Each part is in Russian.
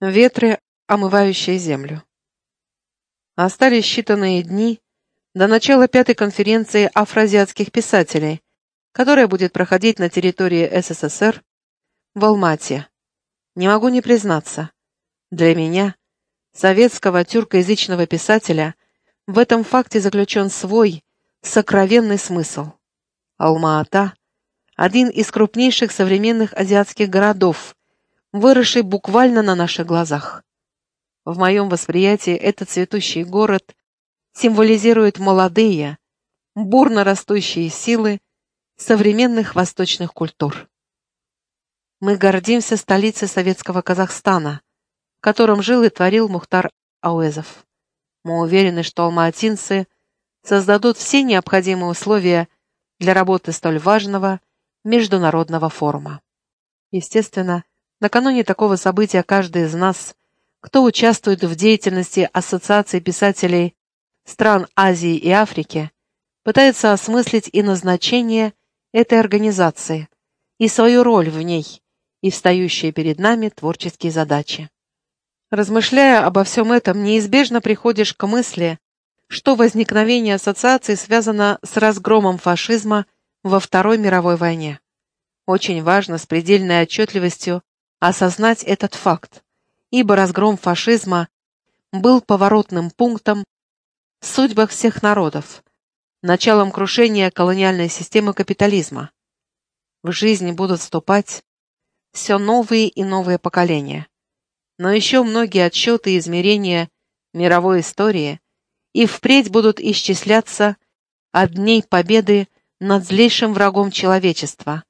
Ветры, омывающие землю. Остались считанные дни до начала пятой конференции афроазиатских писателей, которая будет проходить на территории СССР в Алмате. Не могу не признаться, для меня, советского тюркоязычного писателя, в этом факте заключен свой, сокровенный смысл. Алма-Ата – один из крупнейших современных азиатских городов, выросший буквально на наших глазах. В моем восприятии этот цветущий город символизирует молодые, бурно растущие силы современных восточных культур. Мы гордимся столицей советского Казахстана, в котором жил и творил Мухтар Ауэзов. Мы уверены, что алматинцы создадут все необходимые условия для работы столь важного международного форума. Естественно, Накануне такого события каждый из нас, кто участвует в деятельности Ассоциации писателей стран Азии и Африки, пытается осмыслить и назначение этой организации, и свою роль в ней, и встающие перед нами творческие задачи. Размышляя обо всем этом, неизбежно приходишь к мысли, что возникновение ассоциации связано с разгромом фашизма во Второй мировой войне. Очень важно с предельной отчетливостью осознать этот факт, ибо разгром фашизма был поворотным пунктом в судьбах всех народов, началом крушения колониальной системы капитализма. В жизни будут вступать все новые и новые поколения. Но еще многие отсчеты и измерения мировой истории и впредь будут исчисляться от дней победы над злейшим врагом человечества,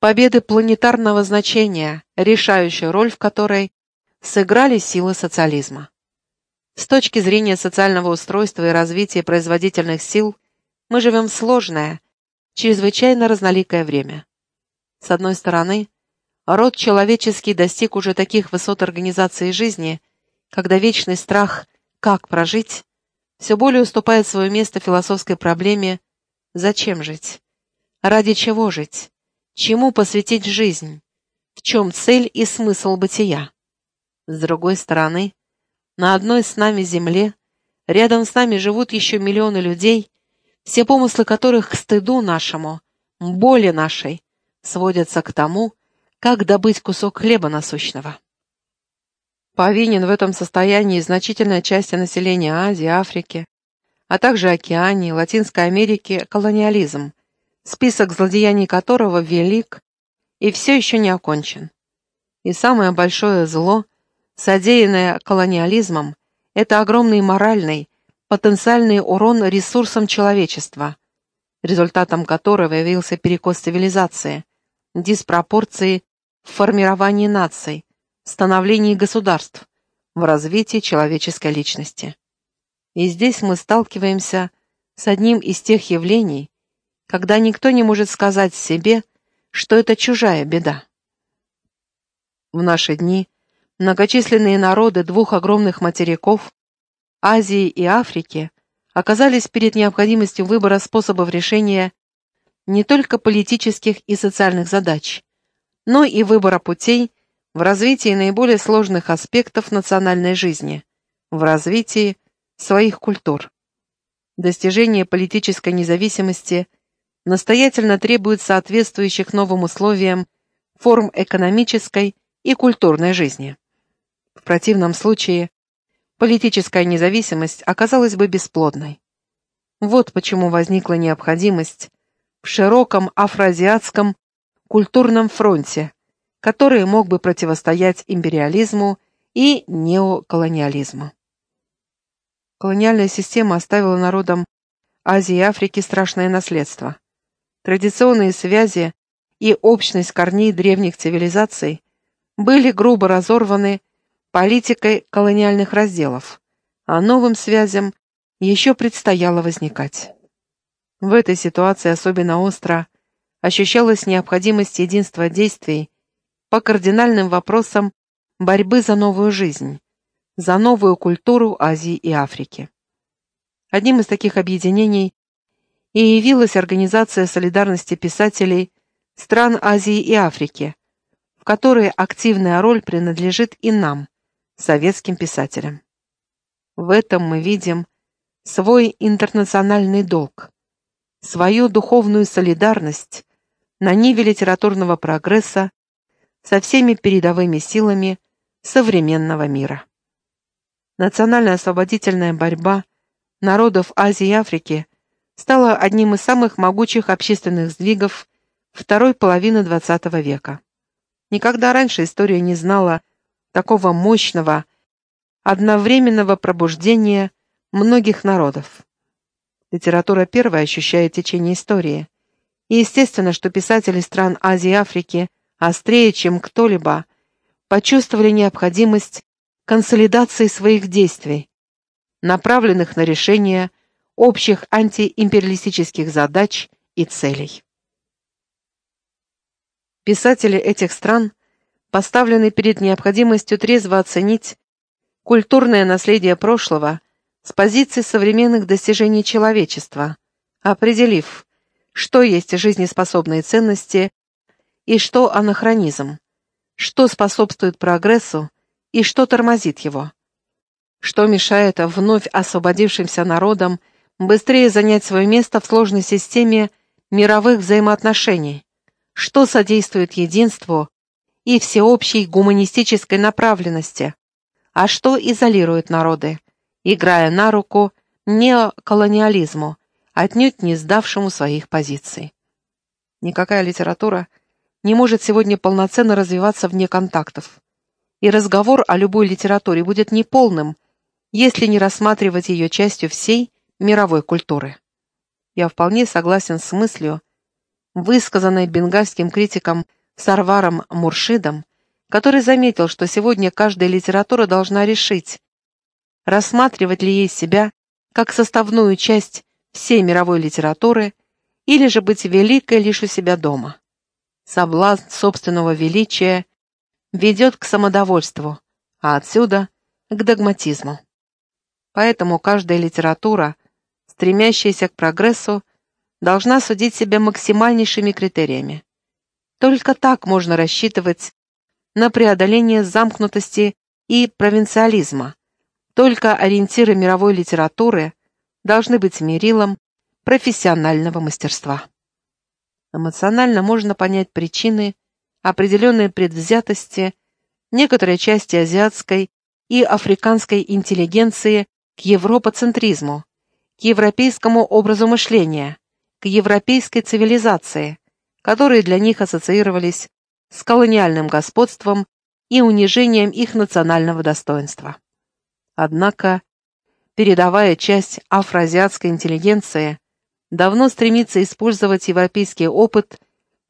победы планетарного значения, решающую роль в которой сыграли силы социализма. С точки зрения социального устройства и развития производительных сил мы живем в сложное, чрезвычайно разноликое время. С одной стороны, род человеческий достиг уже таких высот организации жизни, когда вечный страх «как прожить» все более уступает свое место философской проблеме «зачем жить?», «ради чего жить?», Чему посвятить жизнь? В чем цель и смысл бытия? С другой стороны, на одной с нами земле, рядом с нами живут еще миллионы людей, все помыслы которых к стыду нашему, боли нашей, сводятся к тому, как добыть кусок хлеба насущного. Повинен в этом состоянии значительная часть населения Азии, Африки, а также Океании, Латинской Америки колониализм, список злодеяний которого велик и все еще не окончен. И самое большое зло, содеянное колониализмом, это огромный моральный, потенциальный урон ресурсам человечества, результатом которого явился перекос цивилизации, диспропорции в формировании наций, становлении государств, в развитии человеческой личности. И здесь мы сталкиваемся с одним из тех явлений, когда никто не может сказать себе, что это чужая беда. В наши дни многочисленные народы двух огромных материков, Азии и Африки, оказались перед необходимостью выбора способов решения не только политических и социальных задач, но и выбора путей в развитии наиболее сложных аспектов национальной жизни, в развитии своих культур. Достижение политической независимости – настоятельно требует соответствующих новым условиям форм экономической и культурной жизни. В противном случае политическая независимость оказалась бы бесплодной. Вот почему возникла необходимость в широком афроазиатском культурном фронте, который мог бы противостоять империализму и неоколониализму. Колониальная система оставила народам Азии и Африки страшное наследство традиционные связи и общность корней древних цивилизаций были грубо разорваны политикой колониальных разделов, а новым связям еще предстояло возникать. В этой ситуации особенно остро ощущалась необходимость единства действий по кардинальным вопросам борьбы за новую жизнь, за новую культуру Азии и Африки. Одним из таких объединений и явилась Организация солидарности писателей стран Азии и Африки, в которой активная роль принадлежит и нам, советским писателям. В этом мы видим свой интернациональный долг, свою духовную солидарность на ниве литературного прогресса со всеми передовыми силами современного мира. Национально-освободительная борьба народов Азии и Африки стала одним из самых могучих общественных сдвигов второй половины XX века. Никогда раньше история не знала такого мощного, одновременного пробуждения многих народов. Литература первая ощущает течение истории. И естественно, что писатели стран Азии и Африки острее, чем кто-либо, почувствовали необходимость консолидации своих действий, направленных на решение общих антиимпериалистических задач и целей. Писатели этих стран поставлены перед необходимостью трезво оценить культурное наследие прошлого с позиции современных достижений человечества, определив, что есть жизнеспособные ценности и что анахронизм, что способствует прогрессу и что тормозит его, что мешает вновь освободившимся народам быстрее занять свое место в сложной системе мировых взаимоотношений, что содействует единству и всеобщей гуманистической направленности, а что изолирует народы, играя на руку неоколониализму, отнюдь не сдавшему своих позиций. Никакая литература не может сегодня полноценно развиваться вне контактов, и разговор о любой литературе будет неполным, если не рассматривать ее частью всей мировой культуры. Я вполне согласен с мыслью, высказанной бенгальским критиком Сарваром Муршидом, который заметил, что сегодня каждая литература должна решить, рассматривать ли ей себя как составную часть всей мировой литературы или же быть великой лишь у себя дома. Соблазн собственного величия ведет к самодовольству, а отсюда к догматизму. Поэтому каждая литература, стремящаяся к прогрессу, должна судить себя максимальнейшими критериями. Только так можно рассчитывать на преодоление замкнутости и провинциализма. Только ориентиры мировой литературы должны быть мерилом профессионального мастерства. Эмоционально можно понять причины определенной предвзятости некоторой части азиатской и африканской интеллигенции к европоцентризму, к европейскому образу мышления, к европейской цивилизации, которые для них ассоциировались с колониальным господством и унижением их национального достоинства. Однако передовая часть афроазиатской интеллигенции давно стремится использовать европейский опыт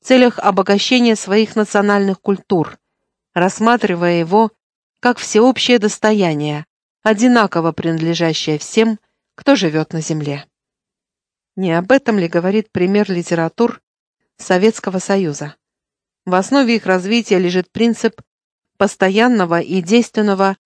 в целях обогащения своих национальных культур, рассматривая его как всеобщее достояние, одинаково принадлежащее всем, кто живет на Земле. Не об этом ли говорит пример литератур Советского Союза? В основе их развития лежит принцип постоянного и действенного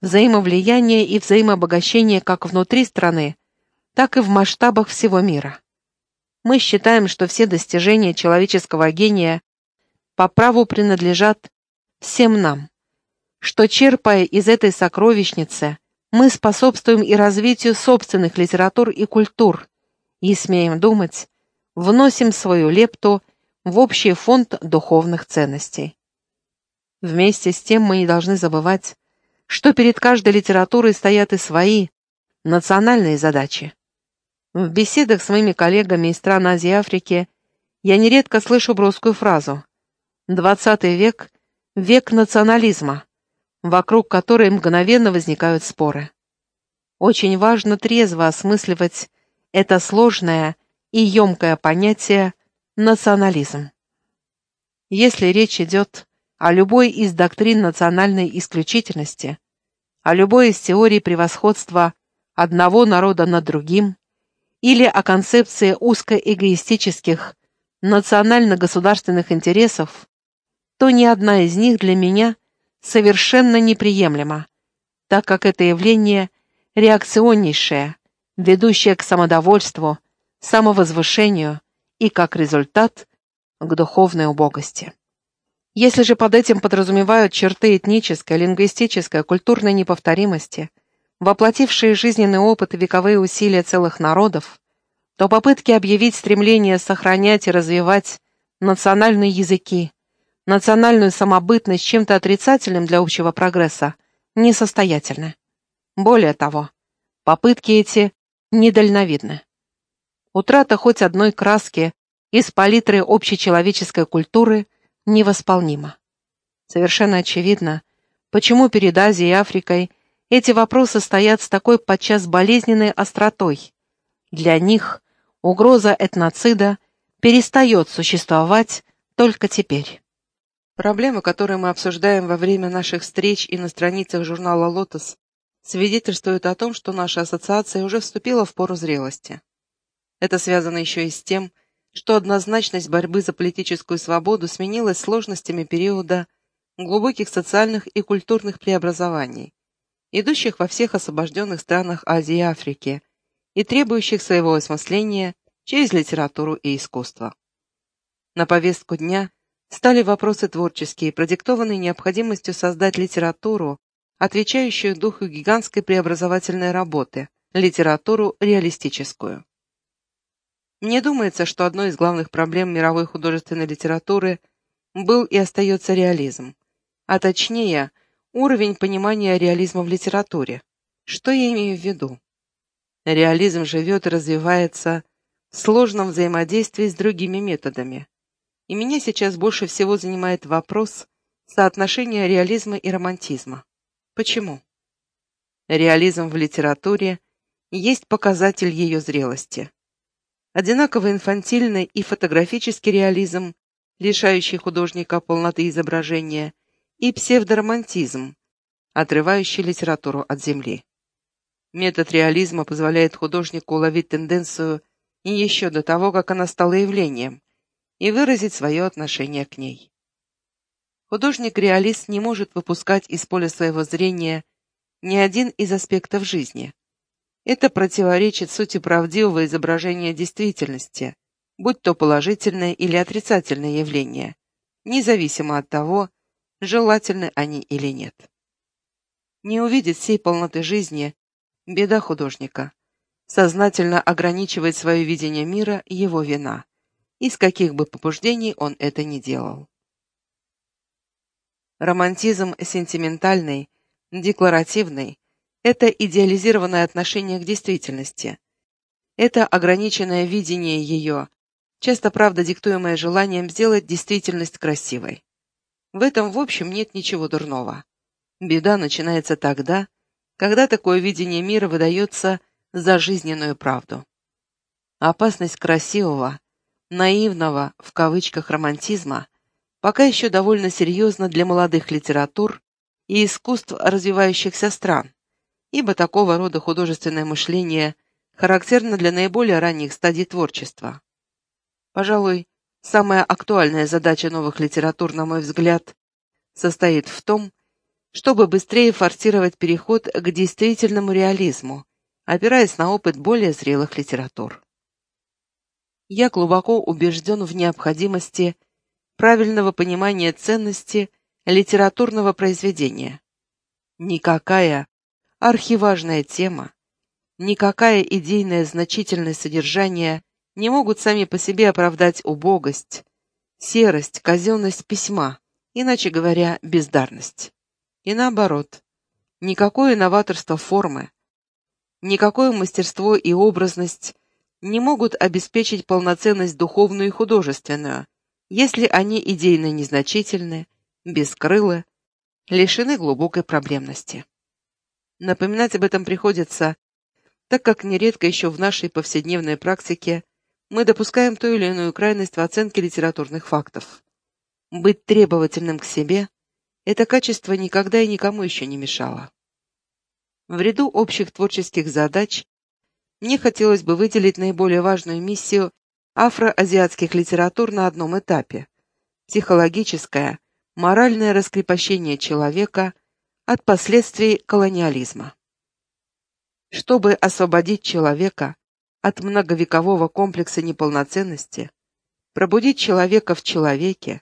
взаимовлияния и взаимообогащения как внутри страны, так и в масштабах всего мира. Мы считаем, что все достижения человеческого гения по праву принадлежат всем нам, что, черпая из этой сокровищницы, мы способствуем и развитию собственных литератур и культур, и, смеем думать, вносим свою лепту в общий фонд духовных ценностей. Вместе с тем мы не должны забывать, что перед каждой литературой стоят и свои, национальные задачи. В беседах с моими коллегами из стран Азии и Африки я нередко слышу броскую фразу «Двадцатый век – век национализма», вокруг которой мгновенно возникают споры. Очень важно трезво осмысливать это сложное и емкое понятие «национализм». Если речь идет о любой из доктрин национальной исключительности, о любой из теорий превосходства одного народа над другим или о концепции узкоэгоистических национально-государственных интересов, то ни одна из них для меня совершенно неприемлема, так как это явление реакционнейшее, ведущее к самодовольству, самовозвышению и, как результат, к духовной убогости. Если же под этим подразумевают черты этнической, лингвистической, культурной неповторимости, воплотившие жизненный опыт и вековые усилия целых народов, то попытки объявить стремление сохранять и развивать национальные языки, национальную самобытность чем-то отрицательным для общего прогресса несостоятельны. Более того, попытки эти недальновидны. Утрата хоть одной краски из палитры общечеловеческой культуры невосполнима. Совершенно очевидно, почему перед Азией и Африкой эти вопросы стоят с такой подчас болезненной остротой. Для них угроза этноцида перестает существовать только теперь. Проблемы, которые мы обсуждаем во время наших встреч и на страницах журнала «Лотос», свидетельствуют о том, что наша ассоциация уже вступила в пору зрелости. Это связано еще и с тем, что однозначность борьбы за политическую свободу сменилась сложностями периода глубоких социальных и культурных преобразований, идущих во всех освобожденных странах Азии и Африки, и требующих своего осмысления через литературу и искусство. На повестку дня стали вопросы творческие, продиктованные необходимостью создать литературу, отвечающую духу гигантской преобразовательной работы, литературу реалистическую. Мне думается, что одной из главных проблем мировой художественной литературы был и остается реализм, а точнее, уровень понимания реализма в литературе. Что я имею в виду? Реализм живет и развивается в сложном взаимодействии с другими методами. И меня сейчас больше всего занимает вопрос соотношения реализма и романтизма. Почему? Реализм в литературе есть показатель ее зрелости. Одинаково инфантильный и фотографический реализм, лишающий художника полноты изображения, и псевдоромантизм, отрывающий литературу от земли. Метод реализма позволяет художнику уловить тенденцию еще до того, как она стала явлением, и выразить свое отношение к ней. Художник-реалист не может выпускать из поля своего зрения ни один из аспектов жизни. Это противоречит сути правдивого изображения действительности, будь то положительное или отрицательное явление, независимо от того, желательны они или нет. Не увидеть всей полноты жизни – беда художника. Сознательно ограничивать свое видение мира – его вина, из каких бы побуждений он это не делал. Романтизм сентиментальный, декларативный – это идеализированное отношение к действительности. Это ограниченное видение ее, часто, правда, диктуемое желанием сделать действительность красивой. В этом, в общем, нет ничего дурного. Беда начинается тогда, когда такое видение мира выдается за жизненную правду. Опасность красивого, наивного, в кавычках, романтизма пока еще довольно серьезна для молодых литератур и искусств развивающихся стран, ибо такого рода художественное мышление характерно для наиболее ранних стадий творчества. Пожалуй, Самая актуальная задача новых литератур, на мой взгляд, состоит в том, чтобы быстрее форсировать переход к действительному реализму, опираясь на опыт более зрелых литератур. Я глубоко убежден в необходимости правильного понимания ценности литературного произведения. Никакая архиважная тема, никакая идейное значительное содержание не могут сами по себе оправдать убогость, серость, казенность письма, иначе говоря, бездарность. И наоборот, никакое новаторство формы, никакое мастерство и образность не могут обеспечить полноценность духовную и художественную, если они идейно незначительны, бескрылы, лишены глубокой проблемности. Напоминать об этом приходится, так как нередко еще в нашей повседневной практике мы допускаем ту или иную крайность в оценке литературных фактов. Быть требовательным к себе – это качество никогда и никому еще не мешало. В ряду общих творческих задач мне хотелось бы выделить наиболее важную миссию афроазиатских литератур на одном этапе – психологическое, моральное раскрепощение человека от последствий колониализма. Чтобы освободить человека от многовекового комплекса неполноценности, пробудить человека в человеке,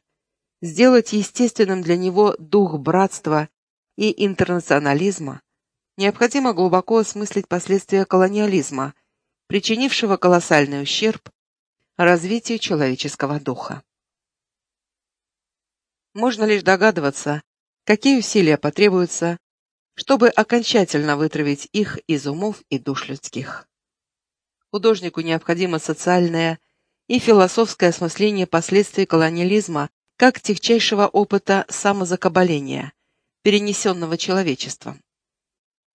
сделать естественным для него дух братства и интернационализма, необходимо глубоко осмыслить последствия колониализма, причинившего колоссальный ущерб развитию человеческого духа. Можно лишь догадываться, какие усилия потребуются, чтобы окончательно вытравить их из умов и душ людских. Художнику необходимо социальное и философское осмысление последствий колониализма как тягчайшего опыта самозакабаления, перенесенного человечеством.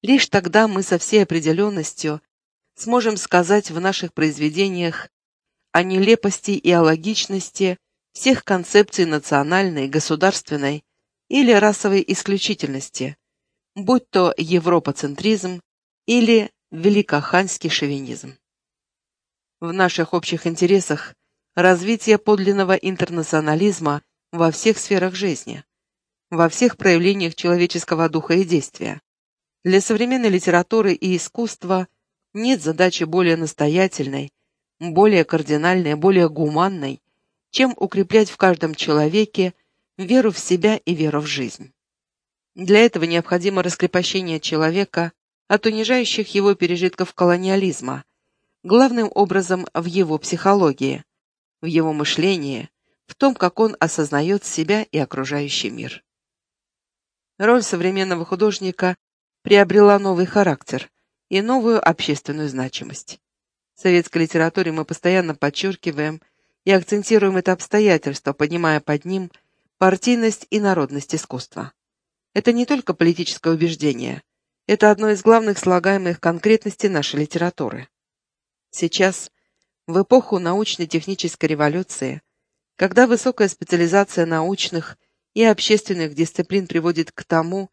Лишь тогда мы со всей определенностью сможем сказать в наших произведениях о нелепости и о логичности всех концепций национальной, государственной или расовой исключительности, будь то европоцентризм или великоханский шовинизм. В наших общих интересах развитие подлинного интернационализма во всех сферах жизни, во всех проявлениях человеческого духа и действия. Для современной литературы и искусства нет задачи более настоятельной, более кардинальной, более гуманной, чем укреплять в каждом человеке веру в себя и веру в жизнь. Для этого необходимо раскрепощение человека от унижающих его пережитков колониализма, главным образом в его психологии, в его мышлении, в том, как он осознает себя и окружающий мир. Роль современного художника приобрела новый характер и новую общественную значимость. В советской литературе мы постоянно подчеркиваем и акцентируем это обстоятельство, поднимая под ним партийность и народность искусства. Это не только политическое убеждение, это одно из главных слагаемых конкретностей нашей литературы. Сейчас, в эпоху научно-технической революции, когда высокая специализация научных и общественных дисциплин приводит к тому,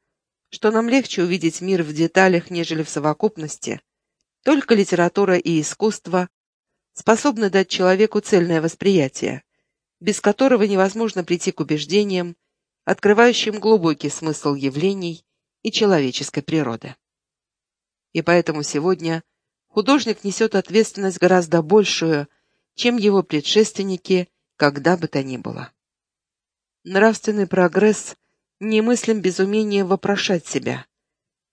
что нам легче увидеть мир в деталях, нежели в совокупности, только литература и искусство способны дать человеку цельное восприятие, без которого невозможно прийти к убеждениям, открывающим глубокий смысл явлений и человеческой природы. И поэтому сегодня художник несет ответственность гораздо большую, чем его предшественники, когда бы то ни было. Нравственный прогресс немыслим без умения вопрошать себя,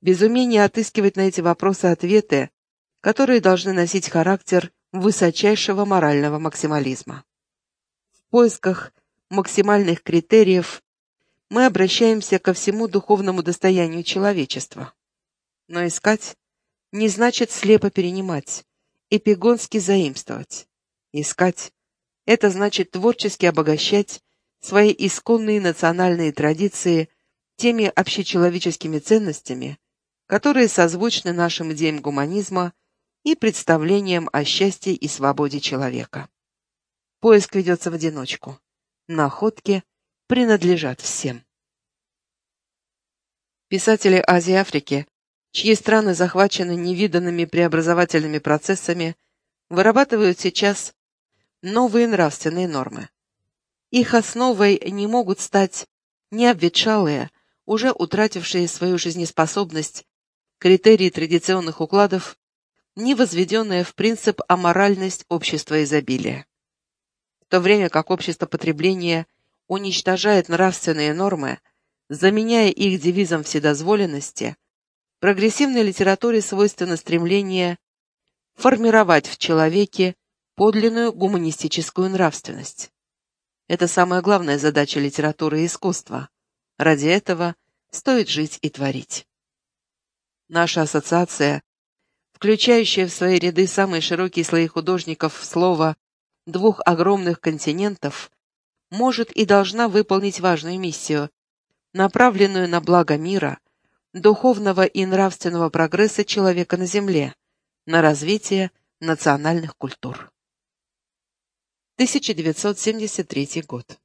без отыскивать на эти вопросы ответы, которые должны носить характер высочайшего морального максимализма. В поисках максимальных критериев мы обращаемся ко всему духовному достоянию человечества. Но искать не значит слепо перенимать, эпигонски заимствовать. Искать — это значит творчески обогащать свои исконные национальные традиции теми общечеловеческими ценностями, которые созвучны нашим идеям гуманизма и представлениям о счастье и свободе человека. Поиск ведется в одиночку. Находки принадлежат всем. Писатели Азии и Африки чьи страны захвачены невиданными преобразовательными процессами, вырабатывают сейчас новые нравственные нормы. Их основой не могут стать ни уже утратившие свою жизнеспособность, критерии традиционных укладов, ни возведенная в принцип аморальность общества изобилия. В то время как общество потребления уничтожает нравственные нормы, заменяя их девизом вседозволенности, Прогрессивной литературе свойственно стремление формировать в человеке подлинную гуманистическую нравственность. Это самая главная задача литературы и искусства. Ради этого стоит жить и творить. Наша ассоциация, включающая в свои ряды самые широкие слои художников слова двух огромных континентов, может и должна выполнить важную миссию, направленную на благо мира – духовного и нравственного прогресса человека на Земле, на развитие национальных культур. 1973 год.